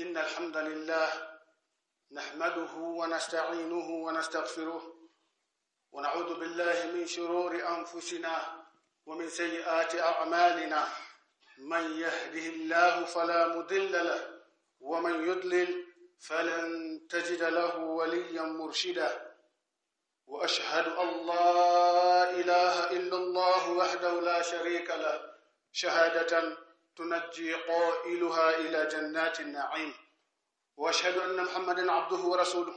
إن الحمد لله نحمده ونستعينه ونستغفره ونعوذ بالله من شرور أنفسنا ومن سيئات أعمالنا. من يهده الله فلا مضل له ومن يضلل فلن تجد له وليا مرشدا. وأشهد أن لا إله إلا الله وحده لا شريك له. شهادة تنجي قائلها إلى جنات النعيم. وأشهد أن محمدا عبده ورسوله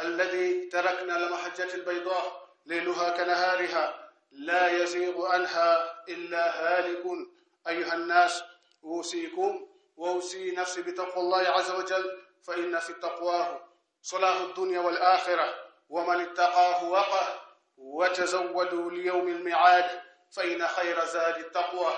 الذي تركنا لمحجة البيضاء ليلها كنهارها لا يزيغ عنها إلا هالك أيها الناس أوصيكم وأوصي نفسي بتقوى الله عز وجل فإن في تقواه صلاح الدنيا والآخرة ومن اتقاه وقه وتزودوا ليوم الميعاد فإن خير زاد التقوى.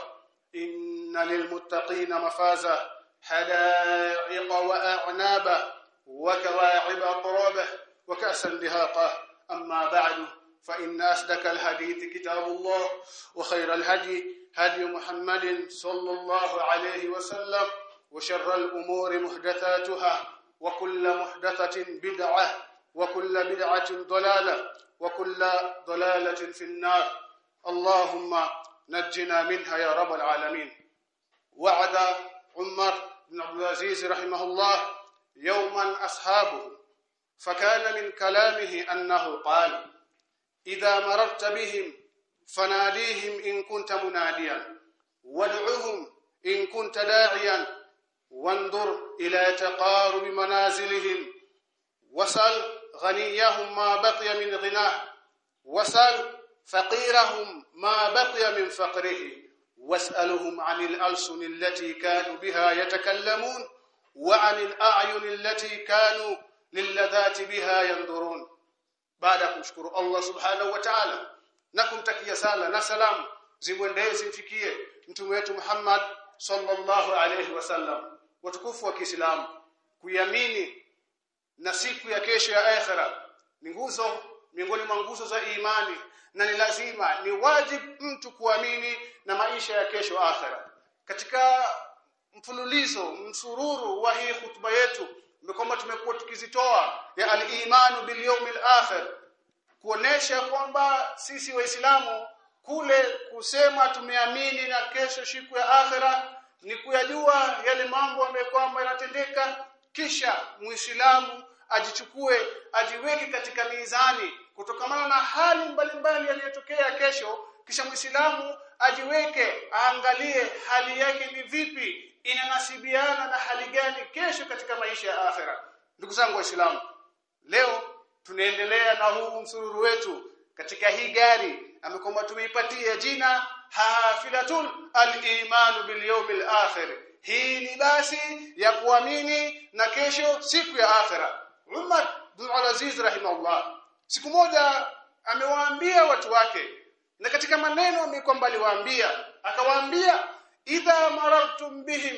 إن للمتقين مفازا حدائق وأعنابا وكواعب أطرابه وكأسا دهاقا أما بعد فإن أصدق الحديث كتاب الله وخير الهدي هدي محمد صلى الله عليه وسلم وشر الأمور محدثاتها وكل محدثة بدعة وكل بدعة ضلالة وكل ضلالة في النار اللهم نجنا منها يا رب العالمين وعد عمر بن عبد العزيز رحمه الله يوما أصحابه فكان من كلامه أنه قال إذا مررت بهم فناديهم إن كنت مناديا وادعهم إن كنت داعيا وانظر إلى تقارب منازلهم وسل غنيهم ما بقي من غناه وسل فقيرهم ما بقي من فقره. واسألهم عن الألسن التي كانوا بها يتكلمون وعن الأعين التي كانوا للذات بها ينظرون. بعد نشكر الله سبحانه وتعالى. نكم تكيه سالا نسلام زمندئ سمفيكيه متوم wetu محمد صلى الله عليه وسلم. وتكفوا كالاسلام كيامني na siku ya kesho ya akhira ni miongoni mwa nguzo za imani na ni lazima ni wajib mtu kuamini na maisha ya kesho akhera. Katika mfululizo msururu wa hii hutuba yetu kwamba tumekuwa tukizitoa ya al-imanu bil yawmil akhir kuonesha kwamba sisi waislamu kule kusema tumeamini na kesho siku ya akhira ni kuyajua yale mambo ambayo kwamba yanatendeka kisha muislamu ajichukue ajiweke katika mizani kutokamana na hali mbalimbali yaliyotokea kesho kisha muislamu ajiweke aangalie hali yake ni vipi inanasibiana na hali gani kesho katika maisha ya akhera. Ndugu zangu waislamu leo tunaendelea na huu msururu wetu katika hii gari amekomba tumeipatia jina hafilatul al-iman bil yawmil akhir. Hii ni basi ya kuamini na kesho siku ya akhera. Umar bin Al-Aziz rahimahullah siku moja amewaambia watu wake na katika maneno amekwamba aliwaambia akawaambia idha marartum bihim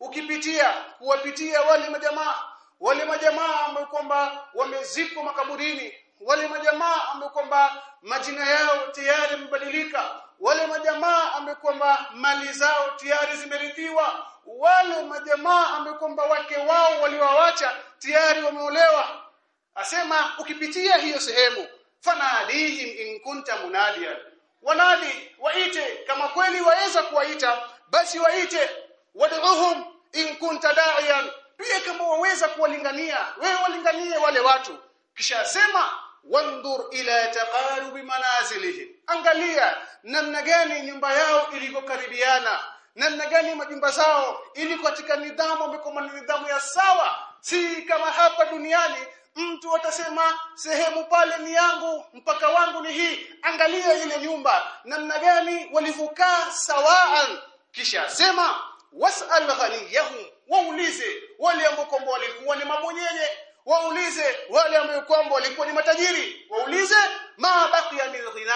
ukipitia kuwapitia wale majamaa. Wale majamaa ambao kwamba wamezikwa makaburini wale majamaa ambao kwamba majina yao tayari yamebadilika wale majamaa ambao kwamba mali zao tayari zimerithiwa wale majamaa ambao kwamba wake wao waliwawacha tayari wameolewa asema ukipitia hiyo sehemu fanadihim in kunta munadiyan. Wanadi waite. Kama kweli waweza kuwaita basi waite. Wad'uhum in kunta da'iyan. Pia kama waweza kuwalingania wewe walinganie wale watu. Kisha asema wandur ila taqarubi manazilihi angalia namna gani nyumba yao ilivyokaribiana namna gani majumba zao ili katika nidhamu ni nidhamu ya sawa. Si kama hapa duniani mtu atasema sehemu pale ni yangu mpaka wangu ni hii. Angalia ile nyumba namna gani walivyokaa sawaan. Kisha sema wasal ghaniyahu waulize wale ambao kwamba walikuwa ni mabonyenye waulize wale ambao kwamba walikuwa ni matajiri. Waulize ma baqiya min ghina?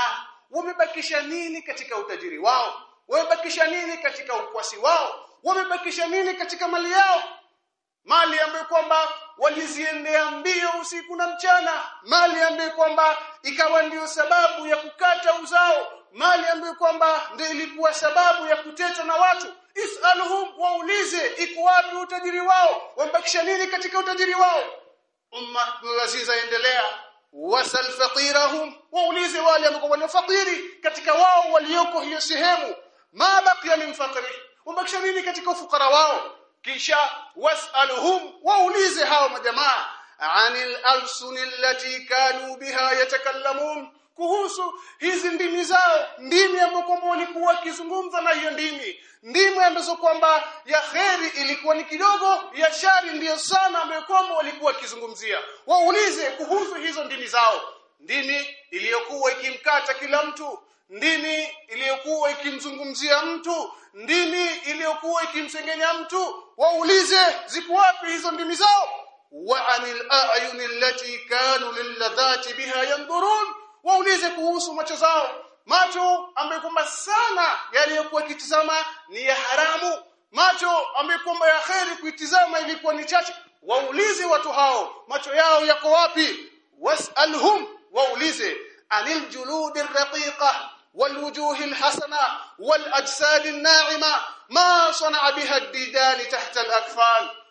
Wamebakisha nini katika utajiri wao? Wamebakisha nini katika ukwasi wao? Wamebakisha nini katika mali yao mali ambayo kwamba waliziendea mbio usiku na mchana. Mali ambayo kwamba ikawa ndio sababu ya kukata uzao. Mali ambayo kwamba ndio ilikuwa sababu ya kutetwa na watu. Isalhum waulize iko wapi utajiri wao? Wambakisha nini katika utajiri wao? Umma lazima aendelea. Wasal faqirahum waulize wale ambao ni fakiri katika wao walioko hiyo sehemu. Ma baqiya min faqri nini katika ufukara wao kisha wasalhum waulize hao majamaa anil alsun allati kanu biha yatakallamun? Kuhusu hizi ndimi zao ndimi kwamba walikuwa wakizungumza na hiyo ndimi. Ndimi ambazo kwamba ya kheri ilikuwa ni kidogo ya shari ndiyo sana ambayo walikuwa wakizungumzia. Waulize kuhusu hizo ndimi zao. Ndimi iliyokuwa ikimkata kila mtu ndimi iliyokuwa ikimzungumzia mtu ndimi iliyokuwa ikimsengenya mtu. Waulize ziko wapi hizo ndimi zao? Wa anil a'yuni allati kanu lilladhati biha yanzurun waulize kuhusu macho zao. Macho ambayo kwamba sana yaliyokuwa kitizama ni ya haramu. Macho ambayo kwamba ya kheri kuitizama ilikuwa ni chache. Waulize watu hao macho yao yako wapi? Wasalhum waulize. Anil juludi raqiqa والوجوه الحسنة والأجساد الناعمة ما صنع بها الديدان تحت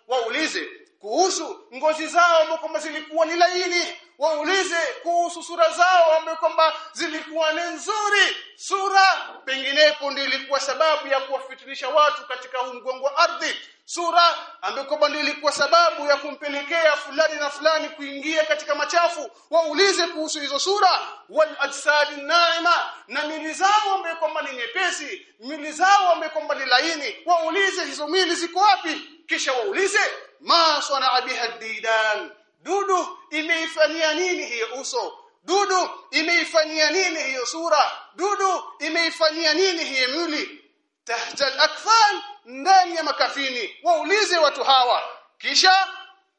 waulize kuhusu ngozi zao ambazo kwamba zilikuwa ni laini waulize kuhusu sura zao ambaye kwamba zilikuwa ni nzuri. Sura penginepo ndio ilikuwa sababu ya kuwafitinisha watu katika mgongo wa ardhi. Sura ambayo kwamba ndio ilikuwa sababu ya kumpelekea fulani na fulani kuingia katika machafu. Waulize kuhusu hizo sura. Wal ajsad naima na mili zao ambayo kwamba ni nyepesi mili zao ambayo kwamba ni laini. Waulize hizo mili ziko wapi? Kisha waulize ma sana biha didan dudu imeifanyia nini hiyo uso? Dudu imeifanyia nini hiyo sura? Dudu imeifanyia nini hiyo mwili? Tahta al-akfan ndani ya makafini. Waulize watu hawa. Kisha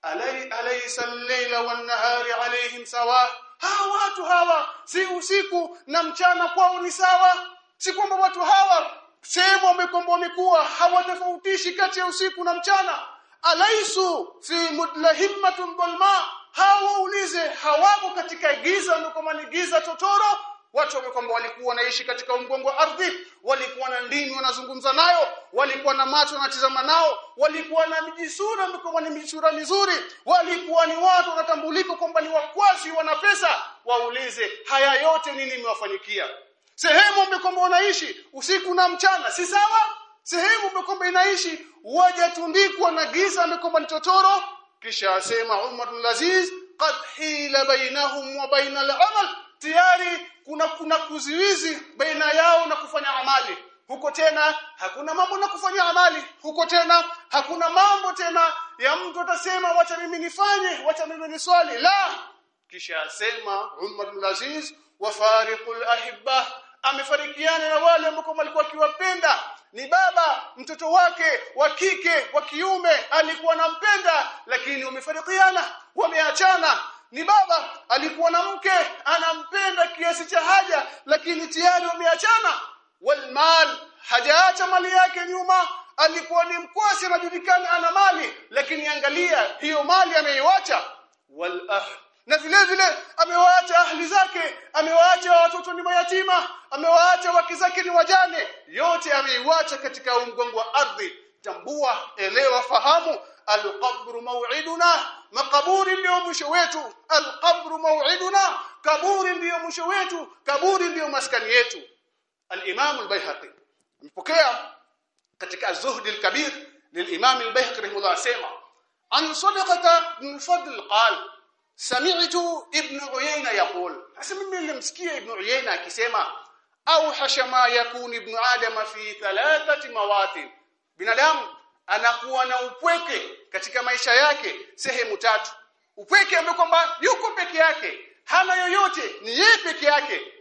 alai alaysa al-layla wan-nahari alayhim sawa. Hawa watu hawa si usiku na mchana kwao ni sawa. Si kwamba watu hawa sehemu wamekomboa mikua hawatofautishi kati ya usiku na mchana alaisu fi mudlahimmatun dhalma hawa ulize hawako katika giza ndiko ni giza totoro. Watu wamekwamba walikuwa wanaishi katika mgongo wa ardhi walikuwa na ndini wanazungumza nayo walikuwa na macho wanatizama nao walikuwa na mijisura ndiko ni mijisura mizuri walikuwa ni watu wanatambulika kwamba ni wakwasi wana pesa. Waulize haya yote nini imewafanyikia sehemu umekwamba wanaishi usiku na mchana si sawa sehemu umekwamba inaishi wajatundikwa na giza amekwamba ni totoro. Kisha asema Umar al-Aziz qad hila bainahum wa baina al-amal. Tayari kuna kuna kuziwizi baina yao na kufanya amali. Huko tena hakuna mambo na kufanya amali. Huko tena hakuna mambo tena ya mtu atasema wacha mimi nifanye wacha mimi niswali. La! Kisha asema Umar al-Aziz wa fariqul ahibba. Amefarikiana na wale ambao walikuwa akiwapenda ni baba mtoto wake wa kike wa kiume alikuwa anampenda lakini wamefarikiana wameachana. Ni baba alikuwa na mke anampenda kiasi cha haja lakini tayari wameachana. Walmal hajaacha mali yake nyuma. Alikuwa ni mkwasi anajulikana ana mali lakini angalia hiyo mali ameiacha wal na vile vile amewaacha ahli zake amewaacha watoto ni mayatima amewaacha wake zake ni wajane yote ameiacha katika mgongo wa ardhi tambua elewa fahamu alqabru maw'iduna makaburi ndio mwisho wetu alqabru maw'iduna kaburi ndio mwisho wetu kaburi ndio maskani yetu al-imam al-baihaqi mpokea katika az-zuhd al-kabir للامام البيهقي رحمه الله سمع عن صدقه بن فضل قال sami'tu ibn uyayna yaqul. Hasa mimi nilimsikia ibn uyayna akisema au hashama yakun ibn adama fi thalathati mawatin. Binadamu anakuwa na upweke katika maisha yake sehemu tatu. Upweke ambao kwamba yuko peke yake hana yoyote ni yeye peke yake.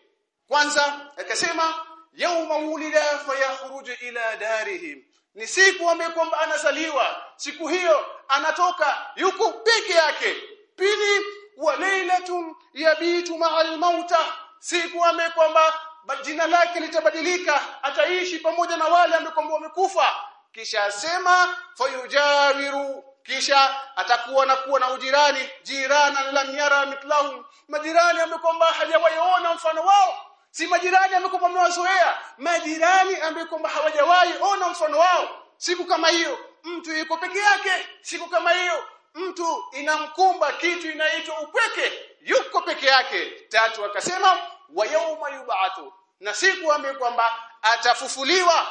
Kwanza akasema yauma wulida fayakhruju ila darihim ni siku ambayo kwamba anazaliwa. Siku hiyo anatoka yuko peke yake pili wa lailatun yabitu ma'al mauta siku ame kwamba jina lake litabadilika ataishi pamoja na wale ambao wamekufa. Kisha asema fayujawiru kisha atakuwa na kuwa na ujirani jirana lam yara mithlahum. Majirani ambao kwamba hajawaiona mfano wao. Si majirani ambao kwamba wamewazoea majirani ambao kwamba hawajawahi ona mfano wao. Siku kama hiyo mtu yuko peke yake. Siku kama hiyo mtu inamkumba kitu inaitwa upweke yuko peke yake. Tatu akasema wa yauma yub'athu. Na siku ambaye kwamba atafufuliwa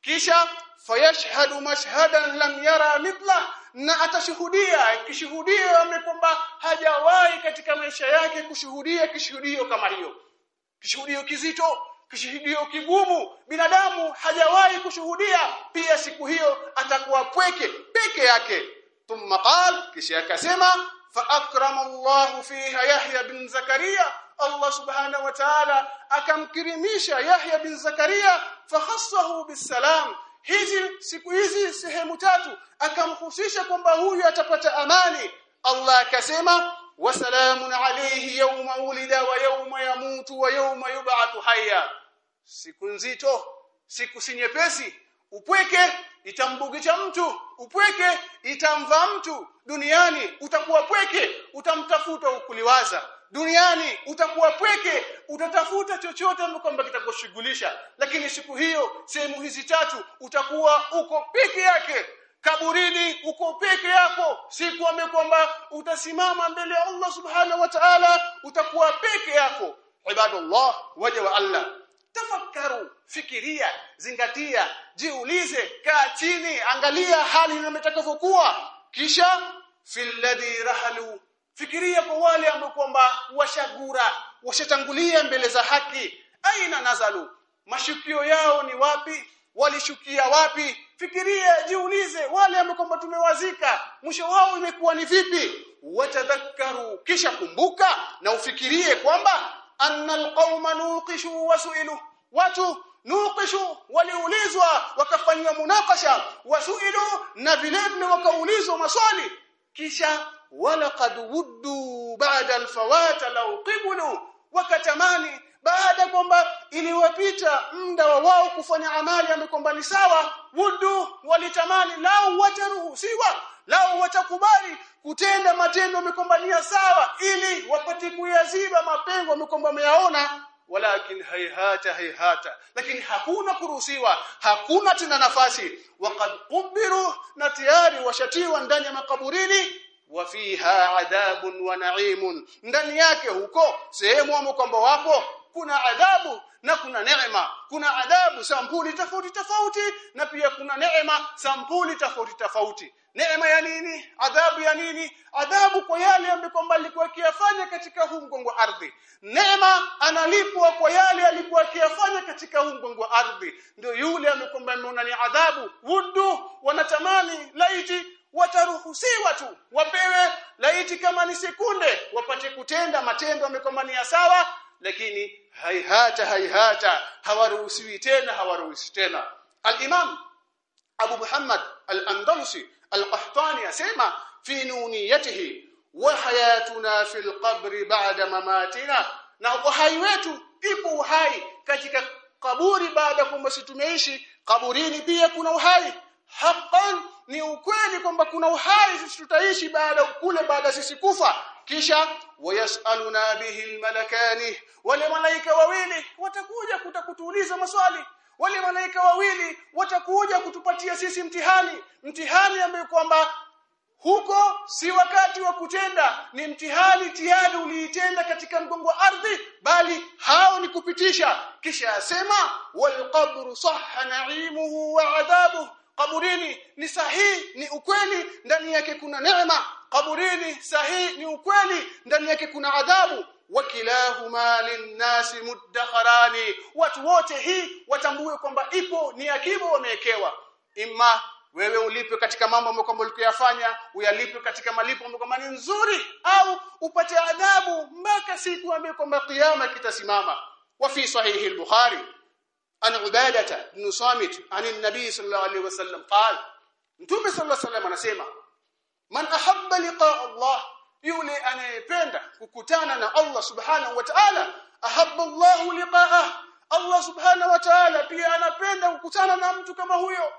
kisha fayashhadu mashhadan lam yara mithla. Na atashuhudia kishuhudio amekwamba kwamba hajawahi katika maisha yake kushuhudia kishuhudio kama hiyo. Kishuhudio kizito kishuhudio kigumu binadamu hajawahi kushuhudia. Pia siku hiyo atakuwa pweke peke yake thumma qala kisha akasema fa akrama Allah fiha Yahya bin Zakaria Allah subhanahu wa ta'ala akamkirimisha Yahya bin Zakaria fakhassahu bisalam hizi siku hizi sehemu tatu akamhusisha kwamba huyu atapata amani. Allah akasema wasalamun alayhi yawma ulida wa yawma yamutu wa yawma yub'athu hayya. Siku nzito siku sinyepesi upweke itambugisha mtu upweke itamva mtu duniani utakuwa pweke utamtafuta ukuliwaza duniani utakuwa pweke utatafuta chochote kwamba kitakushughulisha. Lakini siku hiyo sehemu hizi tatu utakuwa uko peke yake. Kaburini uko peke yako. Siku ambayo kwamba utasimama mbele ya Allah subhanahu wa ta'ala utakuwa peke yako. Ibadallah waja wa Allah tafakaru fikiria zingatia jiulize kaa chini angalia hali inametakavyokuwa kisha fil ladhi rahalu fikiria kwa wale ambao kwamba washagura washatangulia mbele za haki. Aina nazalu mashukio yao ni wapi walishukia wapi? Fikiria jiulize wale ambao kwamba tumewazika mwisho wao imekuwa ni vipi? Watadhakkaru kisha kumbuka na ufikirie kwamba anna alqauma nuqishu wasuilu watu nuqishu waliulizwa wakafanywa munakasha wasuilu na vile wakaulizwa maswali. Kisha walaqad wuddu ba'da alfawata law qibulu wakatamani baada kwamba iliwapita muda wa wao kufanya amali ambayo kwamba ni sawa wuddu walitamani lao wataruhusiwa lao watakubali kutenda matendo wamekombania sawa ili wapate kuyaziba mapengo wamekomba ameyaona walakin hayhata hayhata. Lakini hakuna kuruhusiwa hakuna tena nafasi. Waqad qubiru na tayari washatiwa ndani ya makaburini. Wa fiha adhabun wa na'imun. Ndani yake huko sehemu ambao kwamba wapo kuna adhabu na kuna neema. Kuna adhabu sampuli tofauti tofauti na pia kuna neema sampuli tofauti tofauti neema ya nini? Adhabu ya nini? Adhabu kwa yale ambayo kwamba alikuwa akiyafanya katika huu mgongo wa ardhi. Neema analipwa kwa yale alikuwa akiyafanya katika huu mgongo wa ardhi. Ndio yule amekwamba ameona ni adhabu. Wudu wanatamani laiti wataruhusiwa tu wapewe laiti kama ni sekunde wapate kutenda matendo amekombania sawa lakini haihata haihata. Hawaruhusiwi tena hawaruhusi tena. Al-imam Abu Muhammad al-Andalusi al-Qahtani asema fi nuniyatihi wa hayatuna fil qabri ba'da mamatina. Na uhai wetu ipo uhai katika kaburi baada kwamba sisi tumeishi kaburini pia kuna uhai. Haqqan ni ukweli kwamba kuna uhai sisi tutaishi baada kule baada sisi kufa. Kisha wayasaluna bihi almalakani wale malaika wawili watakuja kutakutuuliza maswali wale malaika wawili watakuja kutupatia sisi mtihani. Mtihani ambaye kwamba huko si wakati wa kutenda. Ni mtihani tiyari uliitenda katika mgongo wa ardhi bali hao ni kupitisha. Kisha asema wal qabru sahha na'imuhu wa adhabuhu. Kaburini ni sahihi ni ukweli ndani yake kuna neema. Kaburini sahihi ni ukweli ndani yake kuna adhabu wakilahuma linnasi mudakharani watu wote hii watambue kwamba ipo ni akiba wamewekewa. Imma wewe ulipe katika mambo ambayo kwamba ulikuyafanya uyalipe katika malipo ambayo kwamba ni nzuri au upate adhabu mpaka siku ambayo kwamba kiyama kitasimama. Wa fi sahihi al-bukhari an ubadata ibn samit an an-nabi sallallahu alayhi wasallam qala. Mtume sallallahu alayhi wasallam anasema man ahabba liqa Allah yule anayependa kukutana na Allah subhanahu wa ta'ala ahabba Allahu Allah subhanahu wa ta'ala pia anapenda kukutana na mtu kama huyo.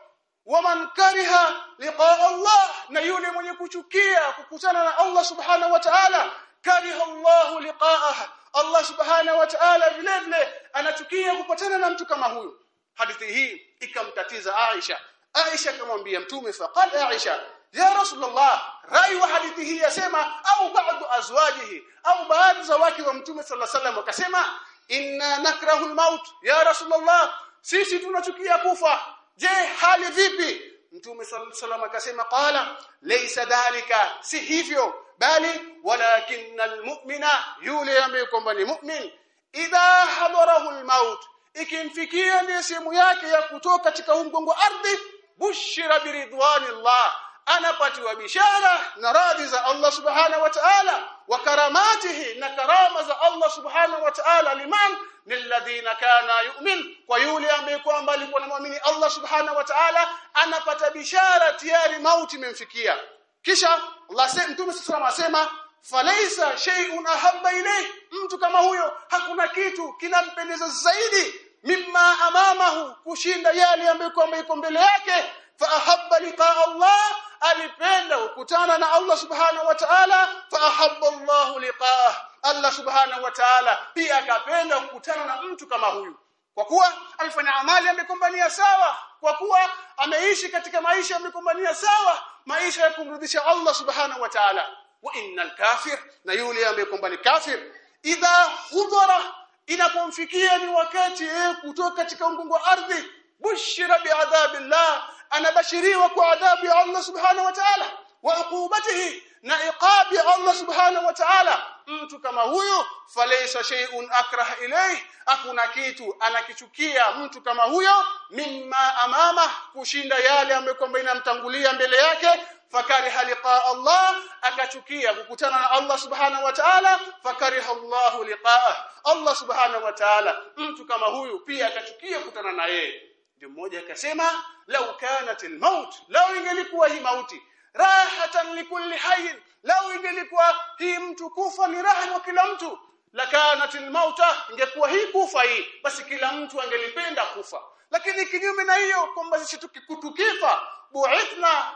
Waman kariha liqa Allah na yule mwenye kuchukia kukutana na Allah subhanahu wa ta'ala kariha Allah liqa'ah. Allah subhanahu wa ta'ala vile vile anachukia kukutana na mtu kama huyo. Hadithi hii ikamtatiza Aisha. Aisha akamwambia mtume faqala Aisha ya Rasulullah rai wa hadithi hii yasema au baadhi azwajihi au baadhi za wake wa mtume sallallahu alaihi wasallam wakasema inna nakrahu almaut. Ya Rasulullah sisi tunachukia kufa. Je hali vipi? Mtume sallallahu alaihi wasallam akasema qala laysa dhalika. Si hivyo bali walakinna almu'mina yule ambaye kwamba ni mu'min idha hadarahu almaut. Ikimfikia ni sehemu yake ya kutoka katika mgongo ardhi bushira biridwanillah anapatiwa bishara na radhi za Allah subhanahu wa ta'ala wa karamatihi na karama za Allah subhanahu wa ta'ala liman? Lilladhina kana yu'min. Kwa yule ambaye kwamba alikuwa anamwamini Allah subhanahu wa ta'ala anapata bishara tayari mauti imemfikia. Kisha Allah mtume sallallahu asema falaisa shay'un ahabba ilayhi. Mtu kama huyo hakuna kitu kinampendeza zaidi mimma amamahu kushinda yale ambayo kwamba iko mbele yake. Fa ahabba liqa Allah alipenda kukutana na Allah subhanahu wa ta'ala fa ahabba Allah liqa'ah. Allah subhanahu wa ta'ala pia akapenda kukutana na mtu kama huyu. Kwa kuwa alifanya amali amekumbania sawa kwa kuwa ameishi katika maisha amekumbania sawa maisha ya kumrudisha Allah subhanahu wa ta'ala. Wa innal kafir na yule amekumbani kafir. Idha hudhara inapomfikia ni wakati yeye kutoka katika mgongo wa ardhi bushira bi'adhabillah anabashiriwa kwa adhabu ya Allah subhanahu wa ta'ala wa uqubatihi na iqabi Allah subhanahu wa ta'ala. Mtu kama huyu falaysa shay'un akrah ilayhi hakuna kitu anakichukia mtu kama huyo mimma amama kushinda yale ambayo kwamba inamtangulia mbele yake. Fakariha liqa Allah akachukia kukutana na Allah subhanahu wa ta'ala. Fakariha Allah liqa'ah Allah subhanahu wa ta'ala. Mtu kama huyu pia akachukia kukutana na yeye ndio mmoja akasema law kanat almaut law ingelikuwa hii mauti. Rahatan likulli hayy law ingelikuwa hii mtu kufa ni raha kwa kila mtu. Lakanat almauta ingekuwa hii kufa hii basi kila mtu angelipenda kufa. Lakini kinyume na hiyo kwamba sisi tukikutukifa bu'ithna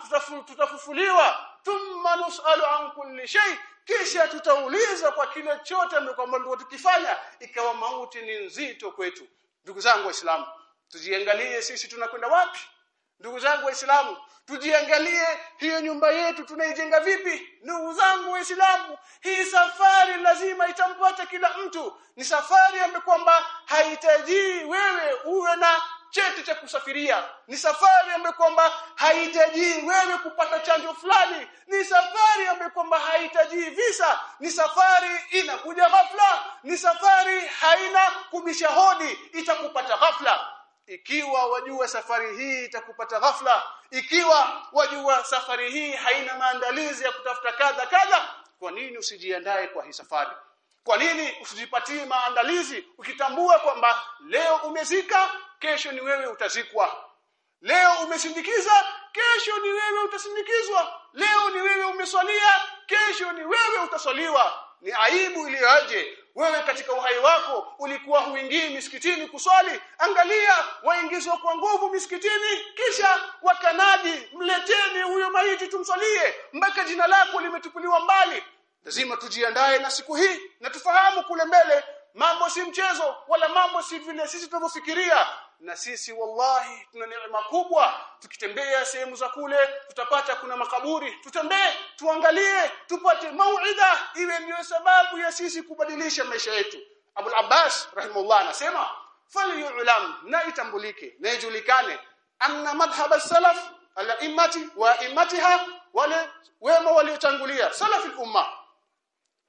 tutafufuliwa. Thumma nus'alu an kulli shay kisha tutauliza kwa kile chote kwamba ndio tukifanya ikawa mauti ni nzito kwetu. Ndugu zangu waislamu tujiangalie sisi tunakwenda wapi? Ndugu zangu waislamu tujiangalie hiyo nyumba yetu tunaijenga vipi? Ndugu zangu waislamu hii safari lazima itampata kila mtu. Ni safari ambayo kwamba hahitaji wewe uwe na cheti cha kusafiria. Ni safari ambayo kwamba haihitaji wewe kupata chanjo fulani. Ni safari ambayo kwamba haihitaji visa. Ni safari inakuja ghafla. Ni safari haina kubisha hodi itakupata ghafla ikiwa wajua safari hii itakupata ghafla ikiwa wajua safari hii haina maandalizi ya kutafuta kadha kadha kwa nini usijiandae kwa hii safari? Kwa nini usijipatie maandalizi ukitambua kwamba leo umezika kesho ni wewe utazikwa? Leo umesindikiza kesho ni wewe utasindikizwa. Leo ni wewe umeswalia kesho ni wewe utaswaliwa. Ni aibu iliyoje wewe katika uhai wako ulikuwa huingii misikitini kuswali angalia waingizwa kwa nguvu misikitini kisha wakanaji mleteni huyo maiti tumswalie mpaka jina lako limetupuliwa mbali. Lazima tujiandae na siku hii na tufahamu kule mbele mambo si mchezo wala mambo si vile sisi tunavyofikiria na sisi wallahi tuna neema kubwa tukitembea sehemu za kule tutapata kuna makaburi. Tutembee tuangalie tupate mauida iwe ndio sababu ya sisi kubadilisha maisha yetu. Abul Abbas rahimahullah anasema falyulam na itambulike na ijulikane anna madhhab as-salaf al-immati wa immatiha wale wema waliotangulia salaf al-umma.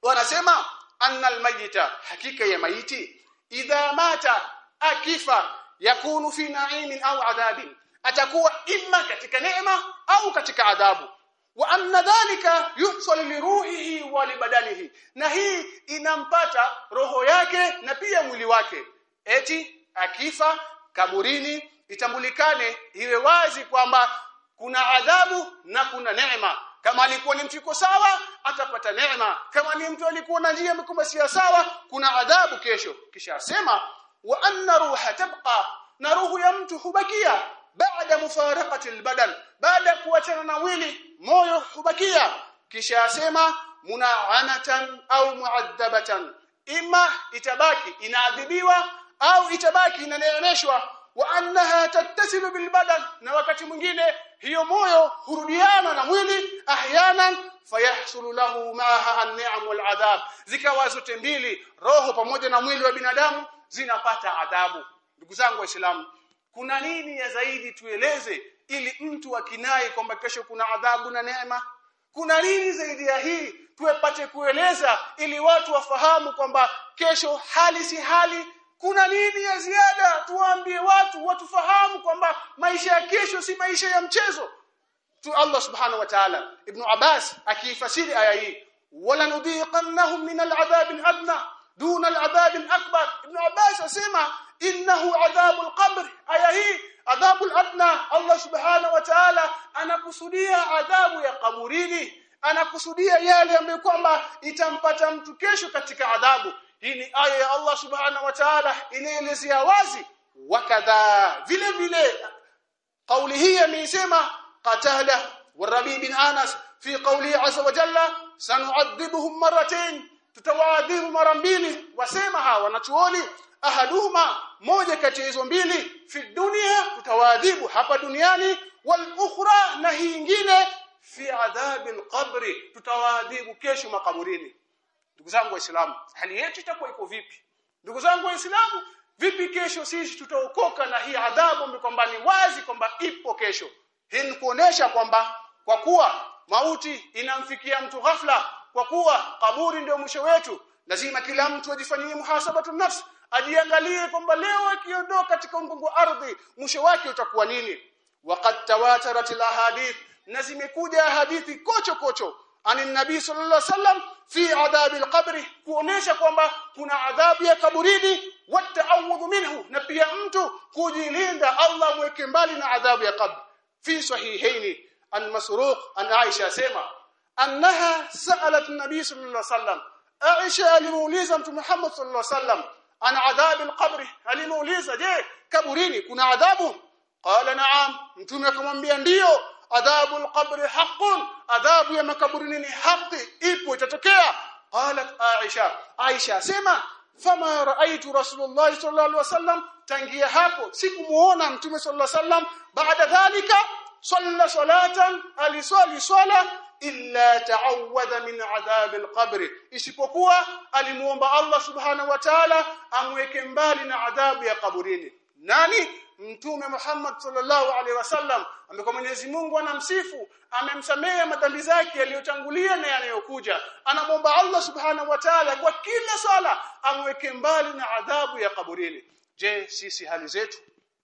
Wanasema anna al-mayyita hakika ya maiti. Idha mata akifa yakunu fi na'imin au adhabin atakuwa imma katika neema au katika adhabu wa anna dhalika yuhsal li ruhihi wa li badanihi. Na hii inampata roho yake na pia mwili wake. Eti akifa kaburini itambulikane iwe wazi kwamba kuna adhabu na kuna neema. Kama alikuwa ni mtu sawa atapata neema. Kama ni mtu alikuwa na njia mkubwa sawa kuna adhabu kesho. Kisha asema wa anna ruha tabqa na ruhu ya mtu hubakia baada mufaraqati albadan baada kuachana na mwili moyo hubakia. Kisha asema munaanatan au muadhabatan ima itabaki inaadhibiwa au itabaki inaneemeshwa wa annaha tattasilu bilbadan na wakati mwingine hiyo moyo hurudiana na mwili ahyanan fayahsulu lahu maha an-ni'am wal zikawa zote mbili roho pamoja na mwili wa binadamu zinapata adhabu. Ndugu zangu waislamu kuna nini ya zaidi tueleze ili mtu akinai kwamba kesho kuna adhabu na neema? Kuna nini zaidi ya hii tuepate kueleza ili watu wafahamu kwamba kesho hali si hali? Kuna nini ya ziada tuwaambie watu watufahamu kwamba maisha ya kesho si maisha ya mchezo? Tu Allah subhanahu wa ta'ala ibn Abbas akifasiri aya hii wala nudhiqannahum min al'adhab al'adna duna al'adhab al'akbar ibn Abbas asema innahu adhabu al-qabr aya hii adhabu al-adna Allah subhanahu wa ta'ala anakusudia adhabu ya kaburini anakusudia yale ambayo kwamba itampata mtu kesho katika adhabu hii ni aya ya Allah subhanahu wa ta'ala inaelezea wazi wakadha vile vile kauli hii ameisema qatada warabi bin anas fi qawli azza wa jalla sanu'adhibuhum marratayn tutawaadhibu mara mbili wasema hawa wanachuoni ahaduhuma moja kati hizo mbili fi dunia tutawaadhibu hapa duniani wal ukhra na hii nyingine fi adhabil qabri tutawaadhibu kesho makaburini. Ndugu zangu waislamu hali yetu itakuwa iko vipi? Ndugu zangu waislamu vipi kesho sisi tutaokoka na hii adhabu kwamba ni wazi kwamba ipo kesho? Hii ni kuonesha kwamba kwa kuwa mauti inamfikia mtu ghafla kwa kuwa kaburi ndio mwisho wetu lazima kila mtu ajifanyie muhasabatu nafsi ajiangalie kwamba leo akiondoka katika mgongo ardhi mwisho wake utakuwa nini? Waqad tawatarat alahadith na zimekuja hadithi kocho kocho. Ani nabii sallallahu alaihi wasallam fi adhabi alqabr kuonesha kwamba kuna adhabu ya kaburini wata'awudhu minhu na pia mtu kujilinda Allah mweke mbali na adhabu ya qabr fi sahihaini an masruq an Aisha sema annaha sa'alat nabii sallallahu alaihi wasallam Aisha alimuuliza mtume Muhammad sallallahu alaihi wasallam an adhabi alqabr alimuuliza je kaburini kuna adhabu qala na'am mtume akamwambia ndiyo adhabu alqabr adhabu ya makaburini ni haki ipo itatokea qalat aisha aisha sema fama raaitu rasulullah sallallahu alaihi wasallam tangia hapo sikumuona mtume sallallahu alaihi wasallam baada dhalika salla salatan aliswali swala illa ta'awwadha min adhab alqabr isipokuwa alimuomba Allah subhanahu wa ta'ala amweke mbali na adhabu ya kaburini. Nani? Mtume Muhammad sallallahu alaihi wasallam ambaye Mwenyezi Mungu anamsifu amemsamehe madhambi zake yaliyotangulia na yanayokuja. Anamwomba Allah subhanahu wa ta'ala kwa kila sala amweke mbali na adhabu ya kaburini. Je sisi hali zetu?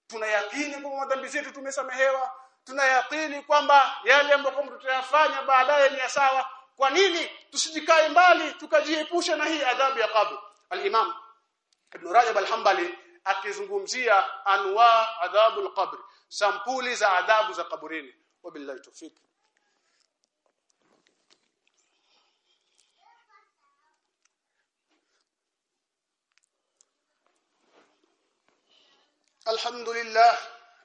Tunayakini kwa madhambi zetu tumesamehewa tunayakini kwamba yale ambayo tutayafanya baadaye ni sawa kwa nini tusijikae mbali tukajiepusha na hii adhabu ya kabri al-Imam Ibn Rajab al-Hanbali akizungumzia anwa adhabu al-qabr sampuli za adhabu za kaburini wabillahi tawfik الحمد لله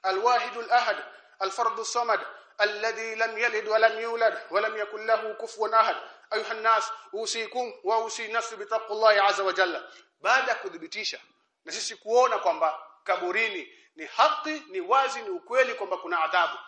الواحد الأحد الفرد الصمد الذي لم يلد ولم يولد ولم يكن له كفوا أحد أيها الناس أوصيكم وأوصي نفسي بتقوى الله عز وجل بعد kudhibitisha na sisi kuona kwamba kaburini ni haki ni wazi ni ukweli kwamba kuna adhabu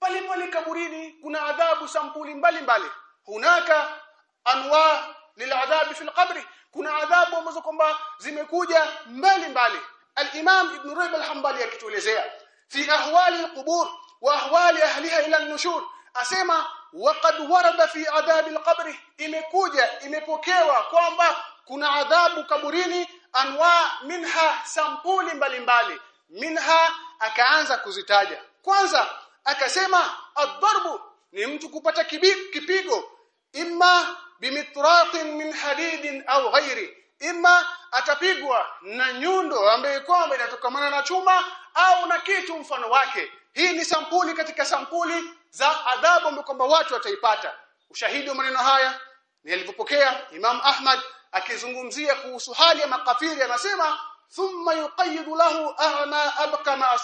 pale pale kaburini kuna adhabu sampuli mbalimbali hunaka anwa liladhabi fil qabri kuna adhabu ambazo kwamba zimekuja mbalimbali al-Imam Ibn Rajab al-Hanbali akituelezea fi ahwali alqubur wa ahwali ahliha ila an-nushur asema waqad warada fi adhabi al-qabr imekuja imepokewa kwamba kuna adhabu kaburini anwa minha sampuli mbalimbali. Minha akaanza kuzitaja. Kwanza akasema adharbu ni mtu kupata kipigo. Imma bimitraqin min hadidin au ghairi. Imma atapigwa na nyundo ambayo kwamba inatokamana na chuma au na kitu mfano wake. Hii ni sampuli katika sampuli za adhabu ambayo kwamba watu wataipata. Ushahidi wa maneno haya ni alipopokea Imam Ahmad akizungumzia kuhusu hali ya makafiri anasema thumma yuqayyidu lahu a'ma abqa ma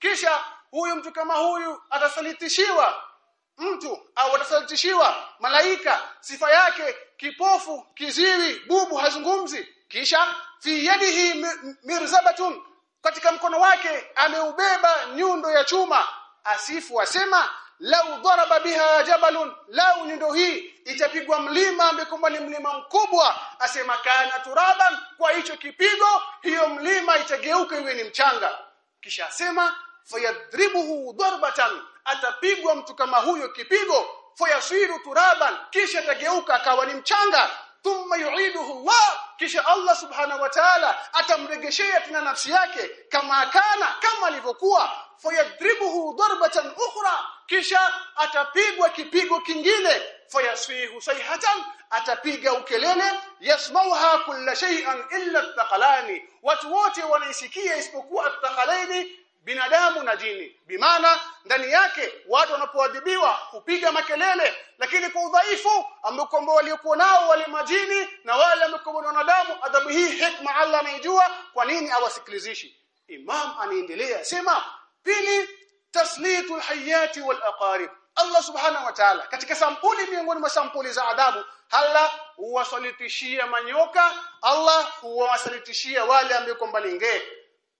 kisha huyu mtu kama huyu atasalitishiwa mtu au atasalitishiwa malaika sifa yake kipofu kiziwi bubu hazungumzi kisha fi yadihi mirzabatun katika mkono wake ameubeba nyundo ya chuma. Asifu asema lau dharaba biha jabalun. Lau nyundo hii itapigwa mlima ambekomba ni mlima mkubwa. Asema kana turaban. Kwa hicho kipigo hiyo mlima itageuka iwe ni mchanga. Kisha asema fayadribuhu darbatan. Atapigwa mtu kama huyo kipigo. Fayasiru turaban. Kisha atageuka akawa ni mchanga. Thumma yu'iduhu Allah kisha Allah subhanahu wa ta'ala atamregeshea tena nafsi yake kama akana kama alivyokuwa. Fayadribuhu darbatan ukhra kisha atapigwa kipigo kingine. Fayasfihu sayhatan atapiga ukelele. Yasmauha kulla shay'an illa at watu wote wanaisikia isipokuwa at binadamu na jini bimaana ndani yake watu wanapoadhibiwa kupiga makelele lakini kwa udhaifu ambao waliokuwa nao wale majini na wale ambao wanadamu adhabu hii hikma Allah anaijua kwa nini awasikilizishi imam anaendelea sema pili tasnitu hayati wal aqarib Allah subhanahu wa ta'ala katika sampuli miongoni mwa sampuli za adhabu hala huwasalitishia manyoka Allah huwasalitishia wale ambao kwamba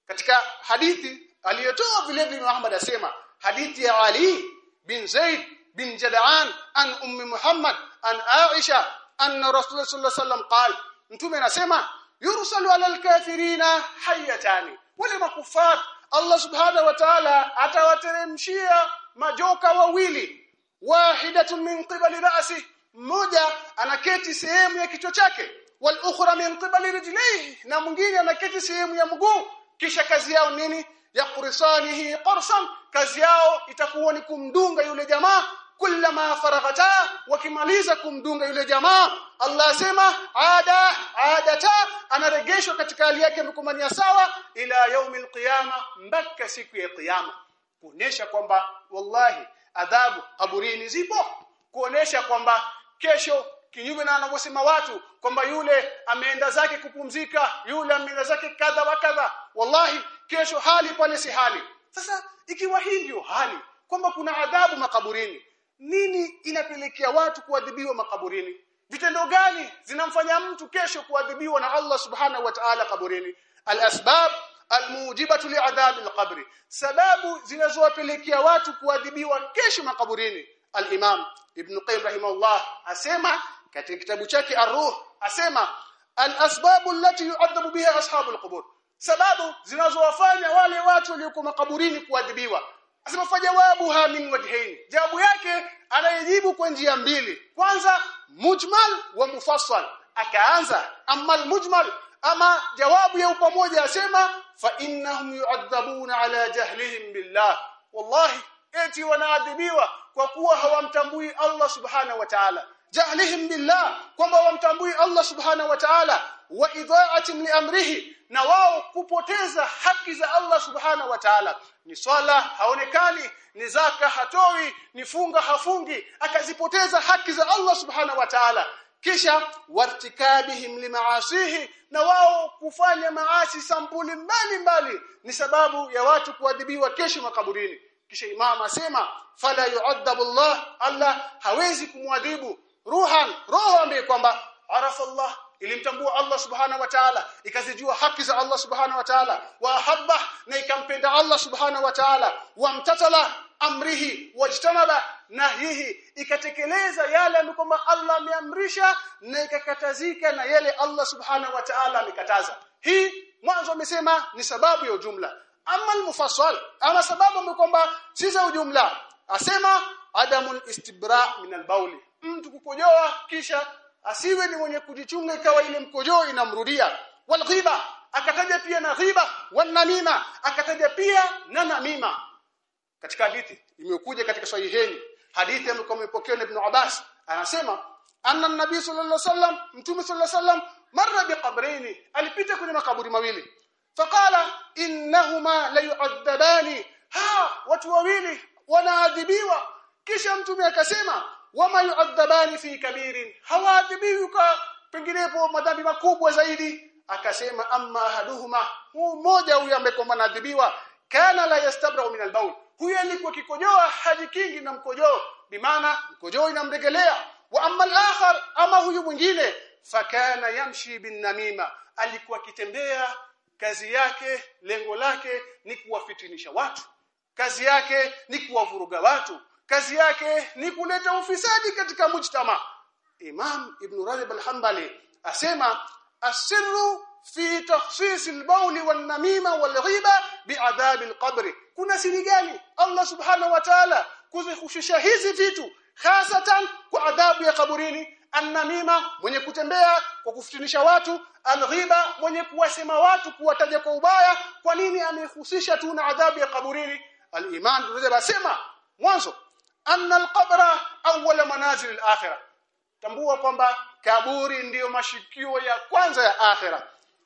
katika hadithi aliyotoa vile vile Muhammad asema hadithi ya Ali bin Zaid bin Jad'an an ummi Muhammad an Aisha anna Rasulullah sallallahu alaihi wasallam mtume anasema yursalu alal kafirina hayatani. Wale makufar Allah subhanahu wa ta'ala atawateremshia majoka wawili wahidatun min qibali ra'si. Mmoja anaketi sehemu ya kichwa chake wal ukhra min qibali rijlihi na mwingine anaketi sehemu ya mguu. Kisha kazi yao nini yaqrisanihi qarsan kazi yao itakuwa ni kumdunga yule jamaa. Kullama faraghata wakimaliza kumdunga yule jamaa Allah asema ada adata anaregeshwa katika hali yake mkumania sawa ila yaumil qiyama mpaka siku ya kiyama kuonesha kwamba wallahi adhabu kaburini zipo. Kuonesha kwamba kesho kinyume na wanavyosema watu kwamba yule ameenda zake kupumzika yule ameenda zake kadha wa kadha. Wallahi kesho hali pale si hali. Sasa ikiwa hivyo hali kwamba kuna adhabu makaburini nini inapelekea watu kuadhibiwa makaburini? Vitendo gani zinamfanya mtu kesho kuadhibiwa na Allah subhanahu wa ta'ala kaburini? Al-asbab almujibatu li'adhabi al-qabr sababu zinazowapelekea watu kuadhibiwa kesho makaburini. Al-imam ibn qayyim rahimahullah asema katika kitabu chake ar-ruh asema al-asbab allati yu'adhabu biha ashabul qubur sababu zinazowafanya wale watu walioko makaburini kuadhibiwa. Asema fajawabu min wajhain jawabu yake anayejibu kwa njia mbili. Kwanza mujmal wa mufassal. Akaanza amma mujmal ama jawabu ya upamoja asema fa innahum yu'adhabuna ala jahlihim billah. Wallahi eti wanaadhibiwa kwa kuwa hawamtambui Allah subhanahu wa ta'ala. Jahlihim billah kwamba wamtambui Allah subhanahu wa ta'ala. Wa idha'atim li amrihi na wao kupoteza haki za Allah subhana wa ta'ala. Ni swala haonekani ni zaka hatoi ni funga hafungi. Akazipoteza haki za Allah subhana wa ta'ala. Kisha wartikabihim limaasihi na wao kufanya maasi sampuli mbali mbali. Ni sababu ya watu kuadhibiwa kesho makaburini. Kisha imam asema fala yu'adhabu Allah Allah hawezi kumwadhibu. Ruhan roho ambaye kwamba arafa Allah ilimtambua Allah subhanahu wa ta'ala. Ikazijua haki za Allah subhanahu wa ta'ala. Wa ahabba na ikampenda Allah subhanahu wa ta'ala. Wamtatala amrihi wajtanaba nahihi ikatekeleza yale ambayo Allah ameamrisha na ikakatazika na yale Allah subhanahu wa ta'ala amekataza. Hii mwanzo amesema ni sababu ya ujumla. Ama mufassal ama sababu kwamba si za ujumla. Asema adamul istibra min albauli mtu kukojoa kisha asiwe ni mwenye kujichunga ikawa ile mkojoo inamrudia. Walghiba akataja pia na ghiba. Wanamima akataja pia na namima. Katika hadithi imekuja katika sahiheni hadithi ambayo imepokewa na Ibn Abbas. Anasema anna nabi sallallahu alaihi wasallam mtume sallallahu alaihi wasallam marra biqabraini alipita kwenye makaburi mawili. Faqala innahuma la yu'adhabani ha watu wawili wanaadhibiwa. Kisha mtume akasema wama yu'adhabani fi kabirin. Hawaadhibiwi kwa penginepo madhambi makubwa zaidi. Akasema amma ahaduhuma. Huu mmoja huyu ambaye nadhibiwa kana la yastabra min albaul huyu alikuwa kikojoa haji kingi na mkojoo bimaana mkojoo inamregelea wa amma al-akhar ama huyu mwingine. Fakana yamshi bin namima. Alikuwa kitembea kazi yake lengo lake ni kuwafitinisha watu. Kazi yake ni kuwavuruga watu kazi yake ni kuleta ufisadi katika mujtama. Imam Ibn Rajab al-Hanbali asema asirru fi takhsis al-bawl wan-namima wal-ghiba bi'adhab al-qabr. Kuna siri gani Allah subhanahu wa ta'ala kuzihushisha hizi vitu hasatan kwa adhabu ya kaburini? Annamima mwenye kutembea kwa kufutinisha watu. Alghiba mwenye kuwasema watu kuwataja kwa ubaya. Kwa nini amehusisha tu na adhabu ya kaburini? Al-iman Rajab asema mwanzo anna alqabra awwal manazil al-akhirah. Tambua kwamba kaburi ndiyo mashikio ya kwanza ya akhirah.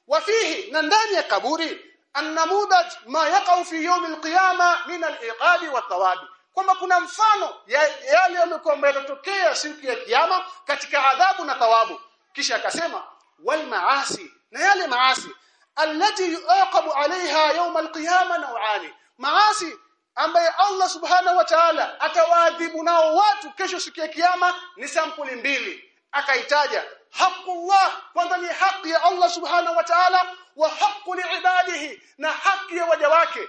Wafihi na ndani ya kaburi annamudaj ma yaqau fi yawm alqiyama min aliqabi wathawabi kwamba kuna mfano ya yale yamekuwa yatatokea siku ya kiyama katika adhabu na thawabu. Kisha akasema wal maasi na yale maasi allati yuaqabu alaiha yawm alqiyama naw'ani. Maasi ambaye Allah subhanahu wa ta'ala atawaadhibu nao watu kesho siku ya kiyama ni sampuli mbili. Akaitaja haqqullah kwanza ni haki ya Allah subhanahu wa ta'ala wa haqqu liibadihi na haki ya waja wake.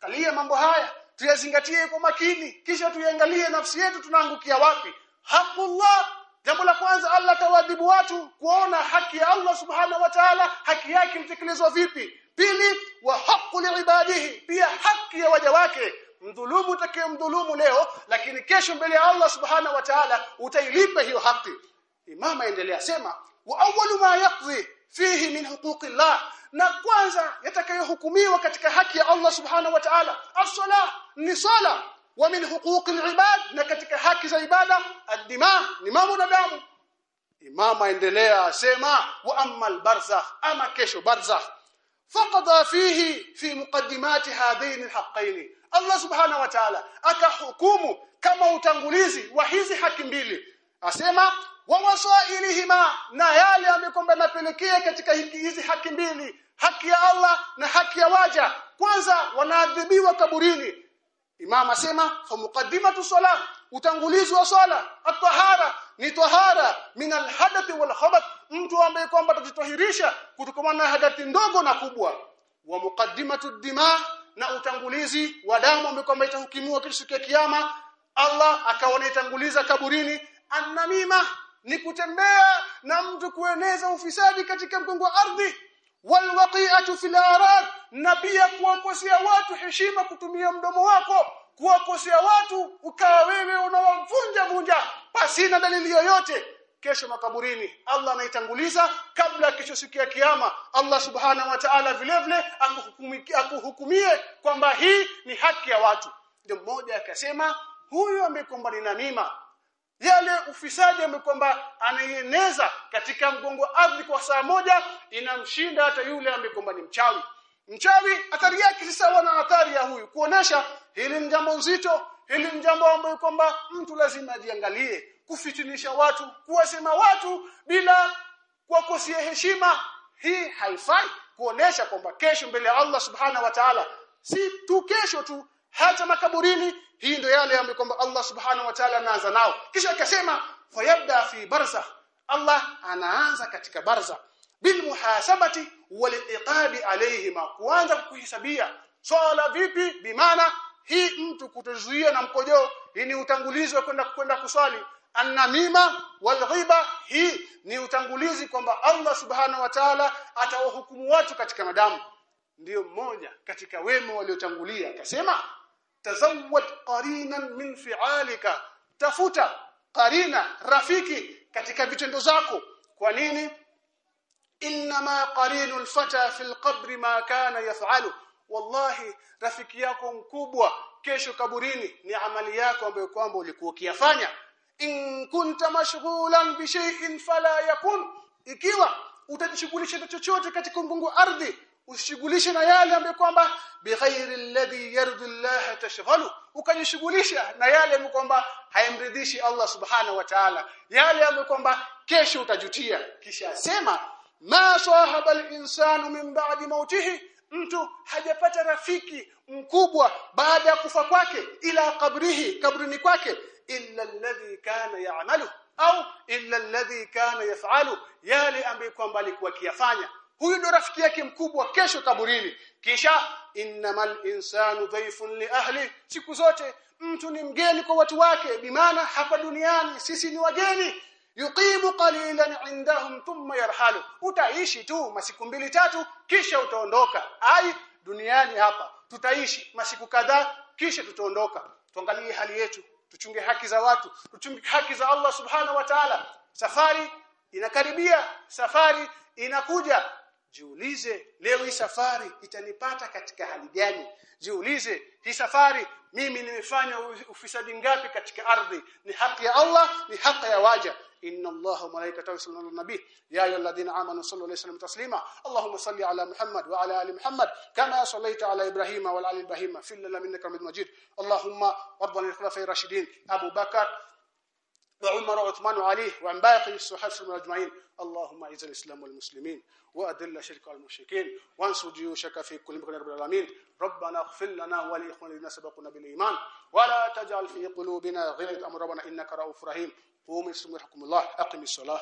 Kalia mambo haya tuyazingatie kwa makini kisha tuiangalie nafsi yetu tunaangukia wapi. Haqqullah jambo la kwanza Allah atawaadhibu watu kuona haki ya Allah subhanahu wa ta'ala haki yake mtekelezwa vipi. Pili wa haqqu liibadihi pia haki ya waja wake mdhulumu utakayemdhulumu leo lakini kesho mbele ya Allah subhana wa ta'ala utailipa hiyo haki. Imam aendelea sema wa awwalu ma yaqdi fihi min huquqillah na kwanza yatakayohukumiwa katika haki ya Allah subhana wa ta'ala as-sala ni sala. Wa min huquqil ibad na katika haki za ibada ad-dima ni mambo na damu. Imam aendelea sema wa amma al-barzakh ama kesho barzakh. Faqada fihi fi muqaddimati hadain al-haqqain Allah subhana wa ta'ala akahukumu kama utangulizi wa hizi haki mbili. Asema wa wasailihima na yale amekomba yanapelekea katika hizi haki mbili haki ya Allah na haki ya waja. Kwanza wanaadhibiwa kaburini. Imam asema fa muqaddimatu salah utangulizi wa sala at-tahara ni tahara min al-hadath wal khabath. Mtu ambaye kwamba atajitahirisha kutokana na hadathi ndogo na kubwa. Wa muqaddimatu dima na utangulizi wa damu ambayo kwamba itahukumiwa kesho siku ya kiyama Allah akaona itanguliza kaburini. Annamima ni kutembea na mtu kueneza ufisadi katika mgongo wa ardhi. Walwaqi'atu fil arad na pia kuwakosea watu heshima kutumia mdomo wako. Kuwakosea watu ukawa wewe unawavunja vunja pasina dalili yoyote kesho makaburini. Allah anaitanguliza. Kabla ya kiyama Allah subhanahu wa ta'ala vile vile akuhukumie kwamba hii ni haki ya watu. Ndio mmoja akasema huyu amekomba na mima yale ufisadi ambaye kwamba anaieneza katika mgongo ardhi kwa saa moja inamshinda hata yule ambaye ni mchawi. Mchawi athari yake si sawa na athari ya huyu. Kuonesha hili ni jambo nzito hili ni jambo ambalo kwamba mtu lazima ajiangalie kufitinisha watu kuwasema watu bila kuwakosia heshima. Hii haifai kuonesha kwamba kesho mbele ya Allah subhana wa ta'ala. Si tu kesho tu hata makaburini. Hii ndio yale ambayo kwamba Allah subhana wa ta'ala anaanza nao. Kisha akasema fayabda fi barza Allah anaanza katika barza bil muhasabati wal iqabi alayhima. Kuanza kuhisabia swala vipi? Bimana hii mtu kutozuia na mkojoo hii ni utangulizi wa kwenda kwenda kuswali annamima walghiba hii ni utangulizi kwamba Allah subhanahu wa ta'ala atawahukumu watu katika madamu. Ndiyo mmoja katika wema waliotangulia akasema tazawwad qarinan min fi'alika. Tafuta qarina rafiki katika vitendo zako. Kwa nini? Inma qarinu fata fi alqabr ma kana yaf'alu. Wallahi rafiki yako mkubwa kesho kaburini ni amali yako ambayo kwamba ulikuwa ukiyafanya in kunta mashghulan bi shay'in fala yakun. Ikiwa utajishughulisha na chochote katika mgongo ardhi usishughulishe na yale ambayo kwamba bighairi alladhi yardi Allah tashghalu. Ukajishughulisha na yale ambayo kwamba hayamridhishi Allah subhanahu wa ta'ala. Yale ambayo kwamba kesho utajutia. Kisha asema ma sahaba al-insanu min ba'di mautihi mtu hajapata rafiki mkubwa baada ya kufa kwake ila kabrihi kabrini kwake illa alladhi kana ya'malu au illa alladhi kana yaf'alu yale ambaye kwamba alikuwa akiyafanya. Huyu ndo rafiki yake mkubwa kesho kaburini kisha innamal insanu dhaifun li ahli siku zote mtu ni mgeni kwa watu wake. Bimaana hapa duniani sisi ni wageni. Yuqimu qalilan indahum thumma yarhalu. Utaishi tu masiku mbili tatu kisha utaondoka. Ai duniani hapa tutaishi masiku kadhaa kisha tutaondoka. Tuangalie hali yetu tuchunge haki za watu. Tuchunge haki za Allah subhanahu wa ta'ala. Safari inakaribia. Safari inakuja. Jiulize leo hii safari itanipata katika hali gani? Jiulize hii safari mimi nimefanya ufisadi ngapi katika ardhi? Ni haki ya Allah? Ni haki ya waja ان الله وملائكته يصلون على النبي. يا ايها الذين امنوا صلوا عليه وسلموا تسليما. اللهم صل على محمد وعلى ال محمد كما صليت على إبراهيم وعلى ال إبراهيم. في العالمين انك حميد مجيد اللهم رب الخلفاء الراشدين ابو بكر وعمر وعثمان وعلي وعن باقي الصحابه اجمعين اللهم اعز الاسلام والمسلمين واذل الشرك والمشركين. وانصر جيوشك في كل مكان رب العالمين. ربنا اغفر لنا ولاخواننا الذين سبقونا بالايمان. ولا تجعل في قلوبنا غلا أمر ربنا انك رؤوف رحيم. wa umma subhanahu wa ta'ala aqimi salah